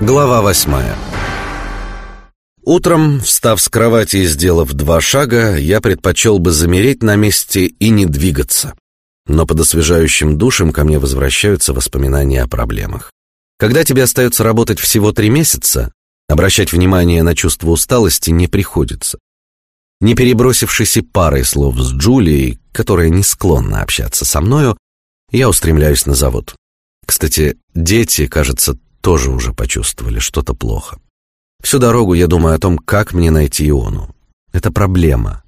Глава восьмая Утром, встав с кровати и сделав два шага, я предпочел бы замереть на месте и не двигаться. Но под освежающим душем ко мне возвращаются воспоминания о проблемах. Когда тебе остается работать всего три месяца, обращать внимание на чувство усталости не приходится. Не перебросившись и парой слов с Джулией, которая не склонна общаться со мною, я устремляюсь на завод. Кстати, дети, кажется, тоже уже почувствовали что-то плохо. Всю дорогу я думаю о том, как мне найти Иону. Это проблема.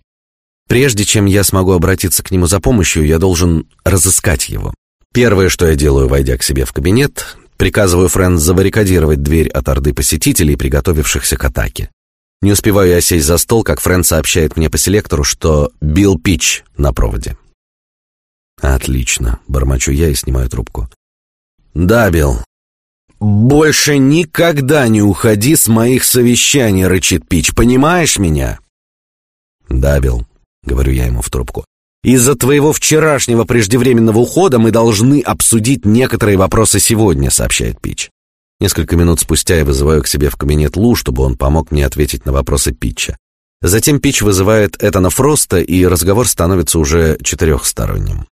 Прежде чем я смогу обратиться к нему за помощью, я должен разыскать его. Первое, что я делаю, войдя к себе в кабинет, приказываю Фрэнс забаррикадировать дверь от орды посетителей, приготовившихся к атаке. Не успеваю я сесть за стол, как Фрэнс сообщает мне по селектору, что Билл Пич на проводе. Отлично, бормочу я и снимаю трубку. Да, Билл, «Больше никогда не уходи с моих совещаний», — рычит Пич. «Понимаешь меня?» «Да, Билл», — говорю я ему в трубку. «Из-за твоего вчерашнего преждевременного ухода мы должны обсудить некоторые вопросы сегодня», — сообщает Пич. Несколько минут спустя я вызываю к себе в кабинет Лу, чтобы он помог мне ответить на вопросы Питча. Затем Пич вызывает Этана Фроста, и разговор становится уже четырехсторонним.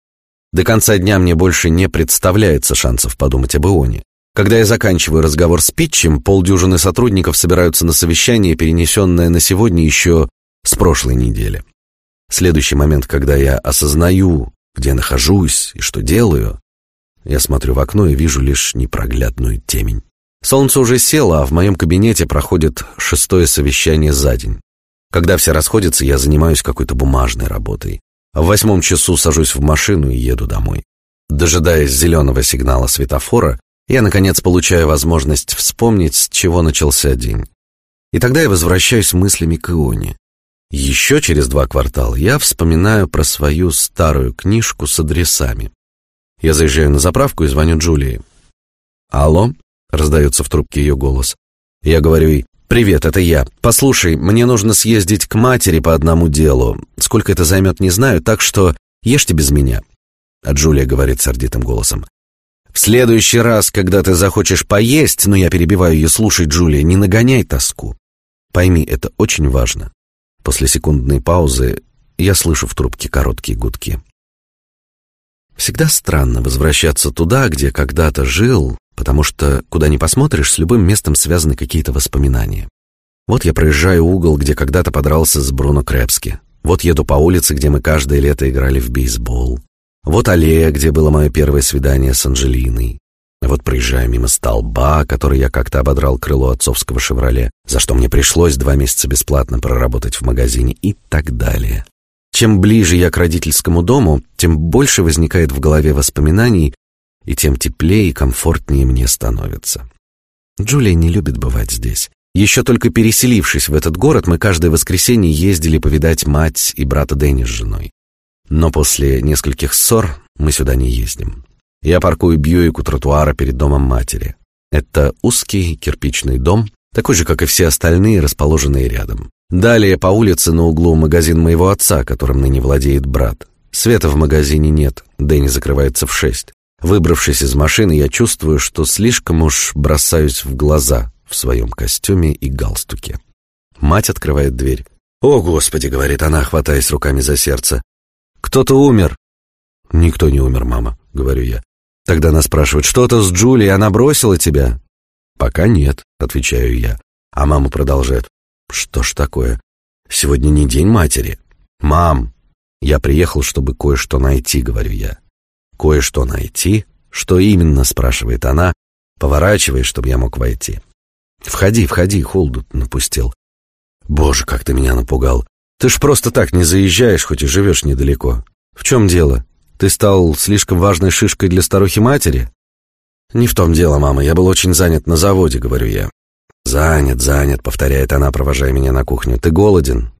До конца дня мне больше не представляется шансов подумать об Ионе. Когда я заканчиваю разговор с Питчем, полдюжины сотрудников собираются на совещание, перенесенное на сегодня еще с прошлой недели. Следующий момент, когда я осознаю, где нахожусь и что делаю, я смотрю в окно и вижу лишь непроглядную темень. Солнце уже село, а в моем кабинете проходит шестое совещание за день. Когда все расходятся, я занимаюсь какой-то бумажной работой. В восьмом часу сажусь в машину и еду домой. Дожидаясь зеленого сигнала светофора, я, наконец, получаю возможность вспомнить, с чего начался день. И тогда я возвращаюсь мыслями к Ионе. Еще через два квартала я вспоминаю про свою старую книжку с адресами. Я заезжаю на заправку и звоню Джулии. «Алло?» — раздается в трубке ее голос. Я говорю ей, «Привет, это я. Послушай, мне нужно съездить к матери по одному делу. Сколько это займет, не знаю, так что ешьте без меня». А Джулия говорит сердитым голосом, в следующий раз, когда ты захочешь поесть, но я перебиваю ее, слушай, Джулия, не нагоняй тоску. Пойми, это очень важно. После секундной паузы я слышу в трубке короткие гудки. Всегда странно возвращаться туда, где когда-то жил, потому что, куда ни посмотришь, с любым местом связаны какие-то воспоминания. Вот я проезжаю угол, где когда-то подрался с Бруно Крепски. Вот еду по улице, где мы каждое лето играли в бейсбол. Вот аллея, где было мое первое свидание с Анжелиной. Вот проезжаю мимо столба, который я как-то ободрал крыло отцовского «Шевроле», за что мне пришлось два месяца бесплатно проработать в магазине и так далее. Чем ближе я к родительскому дому, тем больше возникает в голове воспоминаний, и тем теплее и комфортнее мне становится. Джулия не любит бывать здесь. Еще только переселившись в этот город, мы каждое воскресенье ездили повидать мать и брата Дэнни с женой. Но после нескольких ссор мы сюда не ездим. Я паркую Бьюик у тротуара перед домом матери. Это узкий кирпичный дом, такой же, как и все остальные, расположенные рядом. Далее по улице на углу магазин моего отца, которым ныне владеет брат. Света в магазине нет, Дэнни закрывается в шесть. Выбравшись из машины, я чувствую, что слишком уж бросаюсь в глаза в своем костюме и галстуке. Мать открывает дверь. «О, Господи!» — говорит она, хватаясь руками за сердце. Кто-то умер. Никто не умер, мама, говорю я. Тогда она спрашивает, что-то с Джулией, она бросила тебя? Пока нет, отвечаю я. А мама продолжает. Что ж такое? Сегодня не день матери. Мам, я приехал, чтобы кое-что найти, говорю я. Кое-что найти? Что именно, спрашивает она, поворачиваясь, чтобы я мог войти. Входи, входи, Холдут напустил. Боже, как ты меня напугал. Ты ж просто так не заезжаешь, хоть и живешь недалеко. В чем дело? Ты стал слишком важной шишкой для старухи-матери? Не в том дело, мама. Я был очень занят на заводе, говорю я. Занят, занят, повторяет она, провожая меня на кухню. Ты голоден?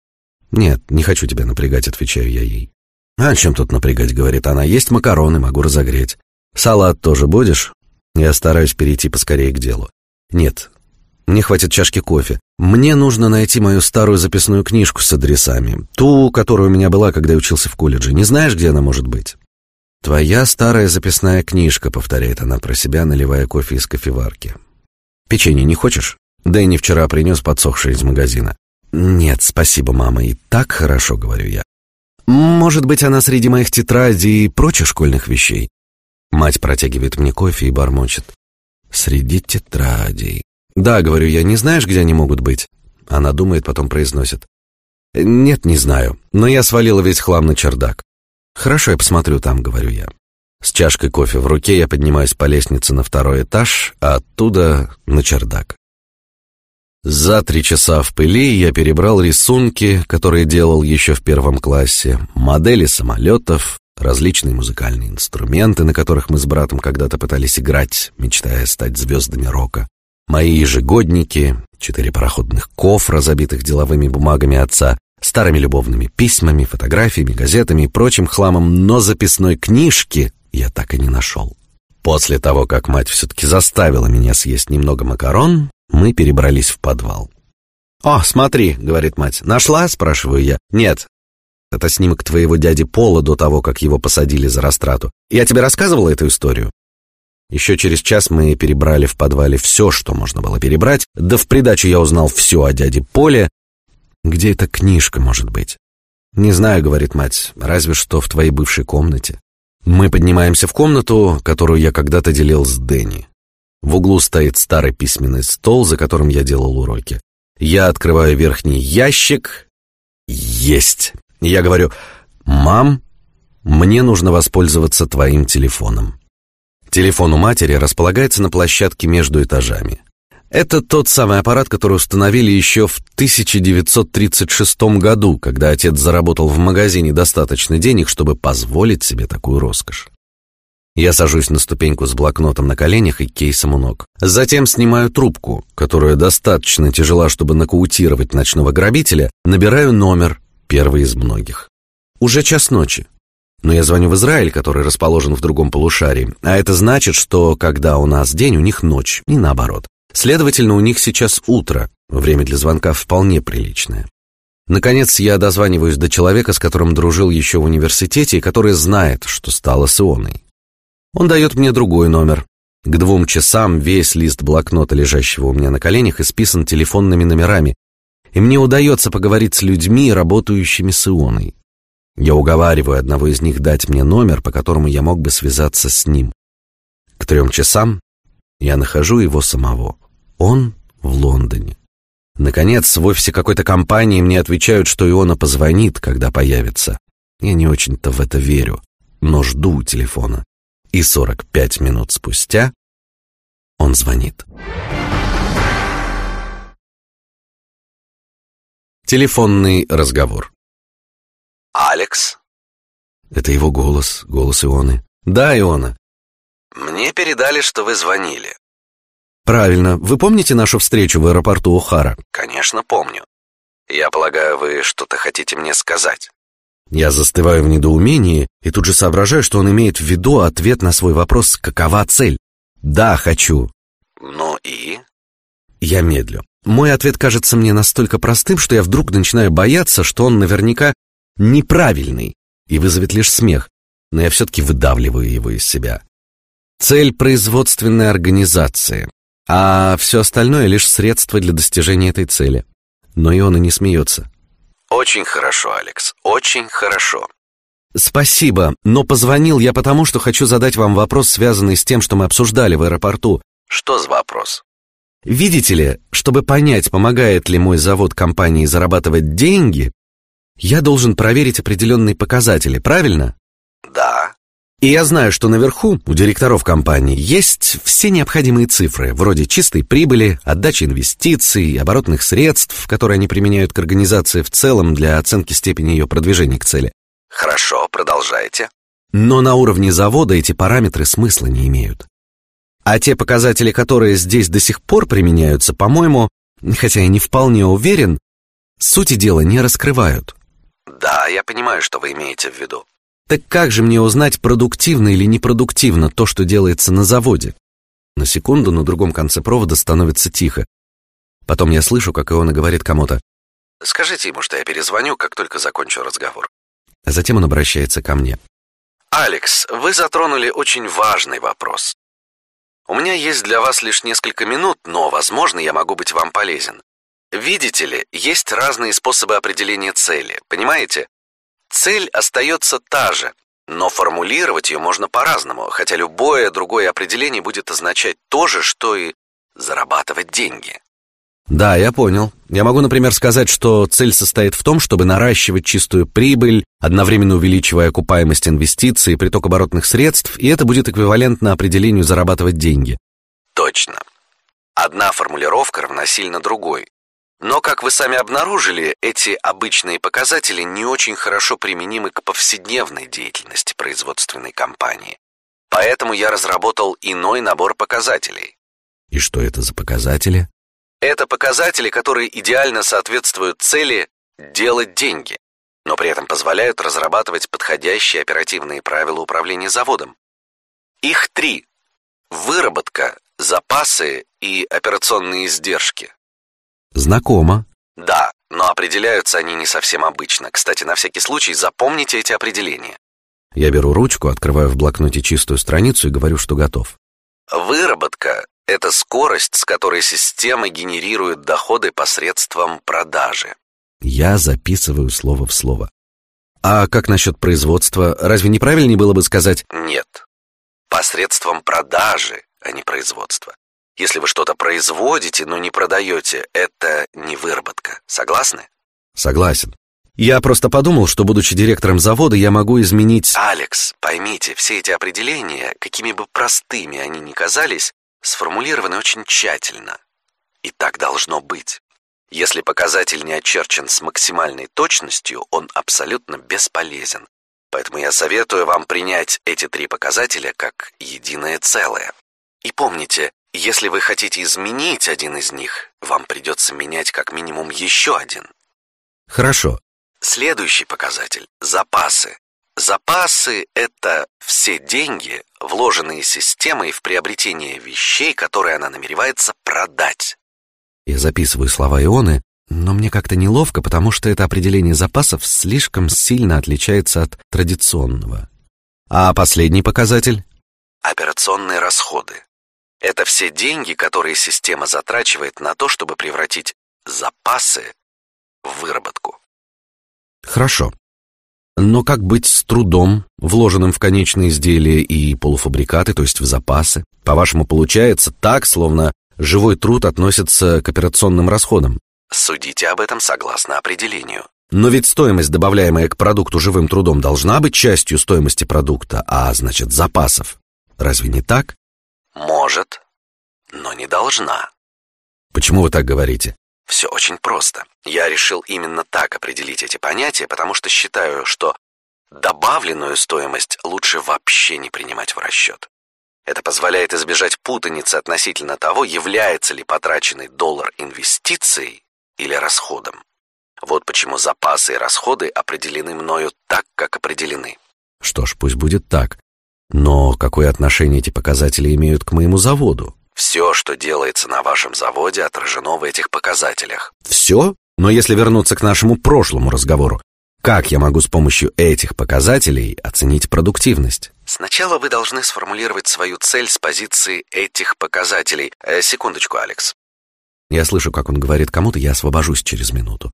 Нет, не хочу тебя напрягать, отвечаю я ей. А чем тут напрягать, говорит она. Есть макароны, могу разогреть. Салат тоже будешь? Я стараюсь перейти поскорее к делу. Нет, мне хватит чашки кофе. Мне нужно найти мою старую записную книжку с адресами. Ту, которая у меня была, когда учился в колледже. Не знаешь, где она может быть? Твоя старая записная книжка, повторяет она про себя, наливая кофе из кофеварки. Печенье не хочешь? Дэнни вчера принес подсохшее из магазина. Нет, спасибо, мама, и так хорошо, говорю я. Может быть, она среди моих тетрадей и прочих школьных вещей. Мать протягивает мне кофе и бормочет. Среди тетрадей. Да, говорю я, не знаешь, где они могут быть? Она думает, потом произносит. Нет, не знаю, но я свалила весь хлам на чердак. Хорошо, я посмотрю там, говорю я. С чашкой кофе в руке я поднимаюсь по лестнице на второй этаж, а оттуда на чердак. За три часа в пыли я перебрал рисунки, которые делал еще в первом классе, модели самолетов, различные музыкальные инструменты, на которых мы с братом когда-то пытались играть, мечтая стать звездами рока, мои ежегодники, четыре пароходных кофра, забитых деловыми бумагами отца, старыми любовными письмами, фотографиями, газетами и прочим хламом, но записной книжки я так и не нашел. После того, как мать все-таки заставила меня съесть немного макарон, мы перебрались в подвал. «О, смотри», — говорит мать. «Нашла?» — спрашиваю я. «Нет». Это снимок твоего дяди Пола до того, как его посадили за растрату. Я тебе рассказывала эту историю? Еще через час мы перебрали в подвале все, что можно было перебрать, да в придачу я узнал все о дяде Поле. Где эта книжка, может быть? Не знаю, говорит мать, разве что в твоей бывшей комнате. Мы поднимаемся в комнату, которую я когда-то делил с Дэнни. В углу стоит старый письменный стол, за которым я делал уроки. Я открываю верхний ящик. Есть. Я говорю, «Мам, мне нужно воспользоваться твоим телефоном». Телефон у матери располагается на площадке между этажами. Это тот самый аппарат, который установили еще в 1936 году, когда отец заработал в магазине достаточно денег, чтобы позволить себе такую роскошь. Я сажусь на ступеньку с блокнотом на коленях и кейсом у ног. Затем снимаю трубку, которая достаточно тяжела, чтобы нокаутировать ночного грабителя, набираю номер, первый из многих. Уже час ночи. Но я звоню в Израиль, который расположен в другом полушарии, а это значит, что когда у нас день, у них ночь, и наоборот. Следовательно, у них сейчас утро, время для звонка вполне приличное. Наконец, я дозваниваюсь до человека, с которым дружил еще в университете и который знает, что стало с Ионой. Он дает мне другой номер. К двум часам весь лист блокнота, лежащего у меня на коленях, исписан телефонными номерами, и мне удается поговорить с людьми, работающими с Ионой. Я уговариваю одного из них дать мне номер, по которому я мог бы связаться с ним. К трем часам я нахожу его самого. Он в Лондоне. Наконец, в офисе какой-то компании мне отвечают, что Иона позвонит, когда появится. Я не очень-то в это верю, но жду телефона и 45 минут спустя он звонит. Телефонный разговор. «Алекс?» Это его голос, голос Ионы. «Да, Иона». «Мне передали, что вы звонили». «Правильно. Вы помните нашу встречу в аэропорту Охара?» «Конечно, помню. Я полагаю, вы что-то хотите мне сказать». Я застываю в недоумении и тут же соображаю, что он имеет в виду ответ на свой вопрос «Какова цель?» «Да, хочу». «Ну и?» Я медлю. Мой ответ кажется мне настолько простым, что я вдруг начинаю бояться, что он наверняка неправильный и вызовет лишь смех, но я все-таки выдавливаю его из себя. Цель производственной организации, а все остальное лишь средство для достижения этой цели. Но и он и не смеется. Очень хорошо, Алекс, очень хорошо. Спасибо, но позвонил я потому, что хочу задать вам вопрос, связанный с тем, что мы обсуждали в аэропорту. Что за вопрос? Видите ли, чтобы понять, помогает ли мой завод компании зарабатывать деньги, я должен проверить определенные показатели, правильно? Да. И я знаю, что наверху у директоров компании есть все необходимые цифры, вроде чистой прибыли, отдачи инвестиций, оборотных средств, которые они применяют к организации в целом для оценки степени ее продвижения к цели. Хорошо, продолжайте. Но на уровне завода эти параметры смысла не имеют. А те показатели, которые здесь до сих пор применяются, по-моему, хотя я не вполне уверен, сути дела не раскрывают. Да, я понимаю, что вы имеете в виду. Так как же мне узнать, продуктивно или непродуктивно то, что делается на заводе? На секунду на другом конце провода становится тихо. Потом я слышу, как Иона говорит кому-то. Скажите ему, что я перезвоню, как только закончу разговор. А затем он обращается ко мне. Алекс, вы затронули очень важный вопрос. У меня есть для вас лишь несколько минут, но, возможно, я могу быть вам полезен. Видите ли, есть разные способы определения цели, понимаете? Цель остается та же, но формулировать ее можно по-разному, хотя любое другое определение будет означать то же, что и зарабатывать деньги. Да, я понял. Я могу, например, сказать, что цель состоит в том, чтобы наращивать чистую прибыль, одновременно увеличивая окупаемость инвестиций, приток оборотных средств, и это будет эквивалентно определению зарабатывать деньги. Точно. Одна формулировка равносильно другой. Но, как вы сами обнаружили, эти обычные показатели не очень хорошо применимы к повседневной деятельности производственной компании. Поэтому я разработал иной набор показателей. И что это за показатели? Это показатели, которые идеально соответствуют цели делать деньги, но при этом позволяют разрабатывать подходящие оперативные правила управления заводом. Их три: выработка, запасы и операционные издержки. Знакомо. Да, но определяются они не совсем обычно. Кстати, на всякий случай запомните эти определения. Я беру ручку, открываю в блокноте чистую страницу и говорю, что готов. Выработка – это скорость, с которой система генерирует доходы посредством продажи. Я записываю слово в слово. А как насчет производства? Разве неправильнее было бы сказать «нет»? Посредством продажи, а не производства. Если вы что-то производите, но не продаете, это не выработка. Согласны? Согласен. Я просто подумал, что, будучи директором завода, я могу изменить... Алекс, поймите, все эти определения, какими бы простыми они ни казались, сформулированы очень тщательно. И так должно быть. Если показатель не очерчен с максимальной точностью, он абсолютно бесполезен. Поэтому я советую вам принять эти три показателя как единое целое. И помните, если вы хотите изменить один из них, вам придется менять как минимум еще один. Хорошо. Следующий показатель – запасы. Запасы – это все деньги, вложенные системой в приобретение вещей, которые она намеревается продать. Я записываю слова Ионы, но мне как-то неловко, потому что это определение запасов слишком сильно отличается от традиционного. А последний показатель? Операционные расходы. Это все деньги, которые система затрачивает на то, чтобы превратить запасы в выработку. Хорошо. Но как быть с трудом, вложенным в конечные изделия и полуфабрикаты, то есть в запасы? По-вашему, получается так, словно живой труд относится к операционным расходам? Судите об этом согласно определению. Но ведь стоимость, добавляемая к продукту живым трудом, должна быть частью стоимости продукта, а значит запасов. Разве не так? Может, но не должна. Почему вы так говорите? Все очень просто. Я решил именно так определить эти понятия, потому что считаю, что добавленную стоимость лучше вообще не принимать в расчет. Это позволяет избежать путаницы относительно того, является ли потраченный доллар инвестицией или расходом. Вот почему запасы и расходы определены мною так, как определены. Что ж, пусть будет так. Но какое отношение эти показатели имеют к моему заводу? Все, что делается на вашем заводе, отражено в этих показателях. Все? Но если вернуться к нашему прошлому разговору, как я могу с помощью этих показателей оценить продуктивность? Сначала вы должны сформулировать свою цель с позиции этих показателей. Э, секундочку, Алекс. Я слышу, как он говорит кому-то, я освобожусь через минуту.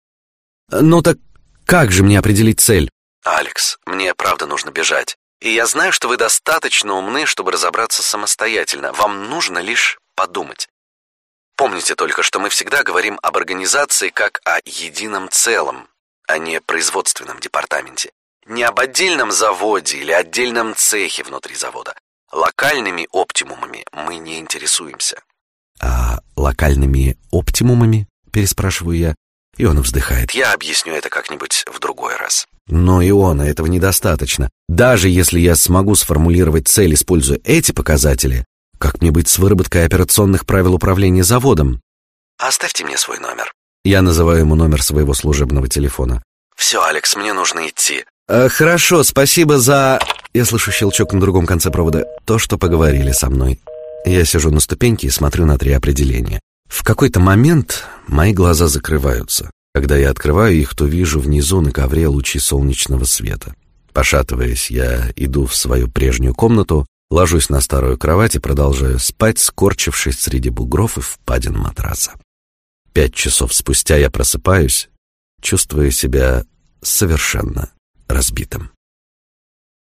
Ну так как же мне определить цель? Алекс, мне правда нужно бежать. И я знаю, что вы достаточно умны, чтобы разобраться самостоятельно. Вам нужно лишь подумать. Помните только, что мы всегда говорим об организации как о едином целом, а не производственном департаменте. Не об отдельном заводе или отдельном цехе внутри завода. Локальными оптимумами мы не интересуемся. А локальными оптимумами? Переспрашиваю я. И он вздыхает. Я объясню это как-нибудь в другой раз. Но Иона этого недостаточно. Даже если я смогу сформулировать цель, используя эти показатели, как мне быть с выработкой операционных правил управления заводом? Оставьте мне свой номер. Я называю ему номер своего служебного телефона. Все, Алекс, мне нужно идти. Э, хорошо, спасибо за... Я слышу щелчок на другом конце провода. То, что поговорили со мной. Я сижу на ступеньке и смотрю на три определения. В какой-то момент мои глаза закрываются. Когда я открываю их, то вижу внизу на ковре лучи солнечного света. Пошатываясь, я иду в свою прежнюю комнату, Ложусь на старую кровать и продолжаю спать, скорчившись среди бугров и впадин матраса. Пять часов спустя я просыпаюсь, чувствуя себя совершенно разбитым.